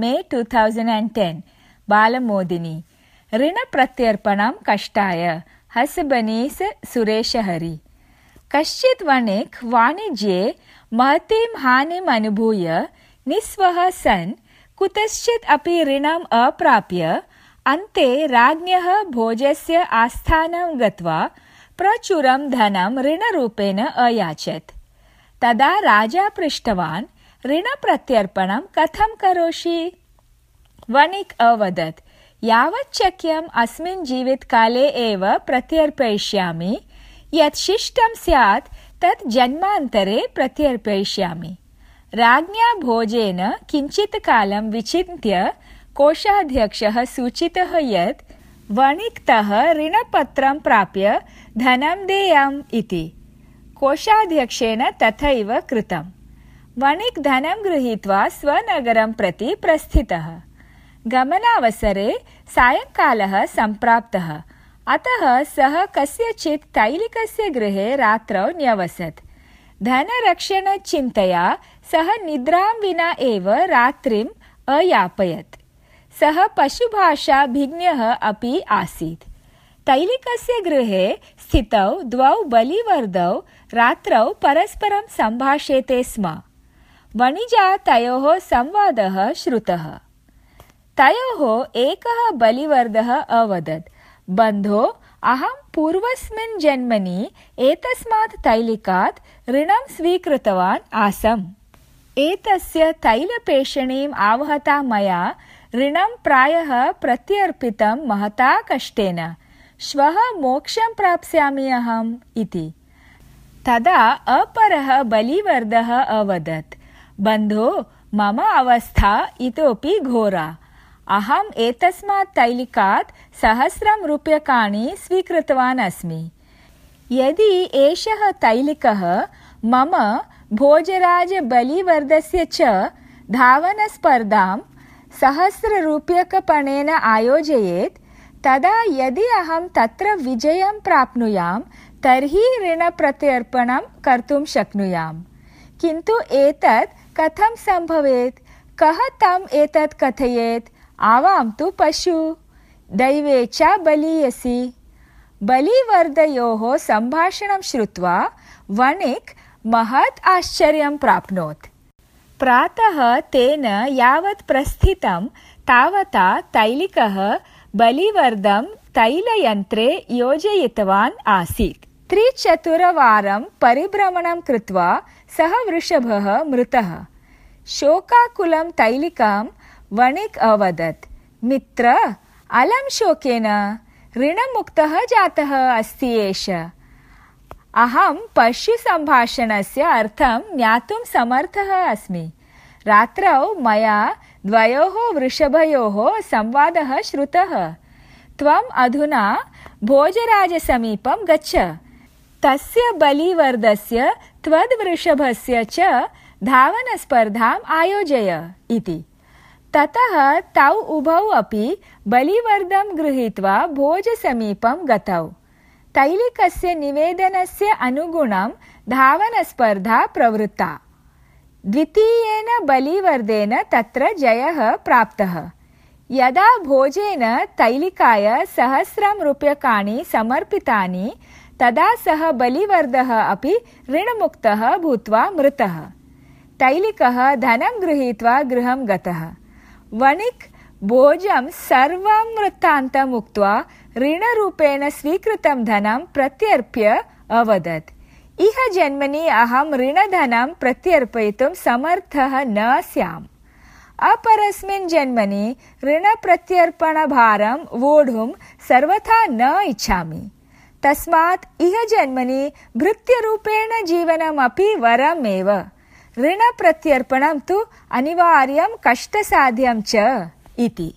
May two thousand and ten Balamodini ऋणप्रत्यर्पणं कष्टाय हसबनीस सुरेशहरि कश्चित् वणिक् वाणिज्ये महतीं हानिम् अनुभूय निःस्वः सन् कुतश्चित् अपि ऋणम् अप्राप्य अन्ते राज्ञः भोजस्य आस्थानं गत्वा प्रचुरं धनं ऋणरूपेण अयाचत् तदा राजा पृष्टवान् ऋणप्रत्यर्पणं कथं करोषि? वणिक् अवदत्, यावत् शक्यम् अस्मिन् जीवितकाले एव प्रत्यर्पयिष्यामि। यत् शिष्टं स्यात्, तत् जन्मान्तरे प्रत्यर्पयिष्यामि। राज्ञा भोजेन किञ्चित् कालं विचिन्त्य कोषाध्यक्षः सूचितः यत् वणिक्तः ऋणपत्रं प्राप्य धनं देयम् इति। कोषाध्यक्षेण तथैव कृतम्। वणिक् धनं गृहीत्वा स्वनगरं प्रति प्रस्थितः। गमनावसरे सायङ्कालः सम्प्राप्तः। अतः सः कस्यचित् तैलिकस्य गृहे रात्रौ न्यवसत्। धनरक्षणचिन्तया सः निद्रां विना एव रात्रिम् अयापयत्। सः पशुभाषाभिज्ञः अपि आसीत्। तैलिकस्य गृहे स्थितौ द्वौ बलिवर्दौ रात्रौ परस्परं सम्भाषेते स्म। वणिजा तयोः संवादः श्रुतः। तयोः एकः बलिवर्दः अवदत्। बन्धो अहं पूर्वस्मिन् जन्मनि एतस्मात् तैलिकात् ऋणं स्वीकृतवान् आसम्। एतस्य तैलपेषणीम् आवहता मया ऋणं प्रायः प्रत्यर्पितं महता कष्टेन। श्वः मोक्षं प्राप्स्यामि अहम् इति। तदा अपरः बलिवर्दः अवदत्। बन्धो मम अवस्था इतोपि घोरा। अहम् एतस्मात् तैलिकात् सहस्रं रूप्यकाणि स्वीकृतवान् अस्मि। यदि एषः तैलिकः मम भोजराजबलिवर्धस्य च धावनस्पर्धां सहस्ररूप्यकपणेन आयोजयेत् तदा यदि अहं तत्र विजयं प्राप्नुयां तर्हि ऋणप्रत्यर्पणं कर्तुं शक्नुयाम्। किन्तु एतत् कथं सम्भवेत्? कः तम् एतत् कथयेत्? आवां तु पशु। दैवे च बलीयसि। बलिवर्दयोः सम्भाषणं श्रुत्वा वणिक् महत् आश्चर्यं प्राप्नोत्। प्रातः तेन यावत् प्रस्थितं तावता तैलिकः बलिवर्दं तैलयन्त्रे योजयितवान् आसीत्। त्रिचतुरवारं परिभ्रमणं कृत्वा सः वृषभः मृतः। शोकाकुलं तैलिकां वणिक् अवदत्। मित्र अलं शोकेन ऋणमुक्तः जातः अस्ति एष। अहं पशुसम्भाषणस्य अर्थं ज्ञातुं समर्थः अस्मि। रात्रौ मया द्वयोः वृषभयोः संवादः श्रुतः। त्वम् अधुना भोजराजसमीपं गच्छ तस्य बलिवर्दस्य त्वद्वृषभस्य च धावनस्पर्धाम् आयोजय इति। ततः तौ उभौ अपि बलिवर्दं गृहीत्वा भोजसमीपं गतौ। तैलिकस्य निवेदनस्य अनुगुणं धावनस्पर्धा प्रवृत्ता। द्वितीयेन बलिवर्देन तत्र जयः प्राप्तः। यदा भोजेन तैलिकाय सहस्रं रूप्यकाणि समर्पितानि तदा सः बलिवर्दः अपि ऋणमुक्तः भूत्वा मृतः। तैलिकः धनं गृहीत्वा गृहं गतः। वणिक् भोजं सर्वं वृत्तान्तम् उक्त्वा ऋणरूपेण स्वीकृतं धनं प्रत्यर्प्य अवदत्। इह जन्मनि अहं ऋणधनं प्रत्यर्पयितुं समर्थः न स्याम्। अपरस्मिन् जन्मनि ऋणप्रत्यर्पणभारं वोढुं सर्वथा न इच्छामि। तस्मात् इह जन्मनि भृत्यरूपेण जीवनमपि वरमेव ऋणप्रत्यर्पणं तु अनिवार्यं कष्टसाध्यं च इति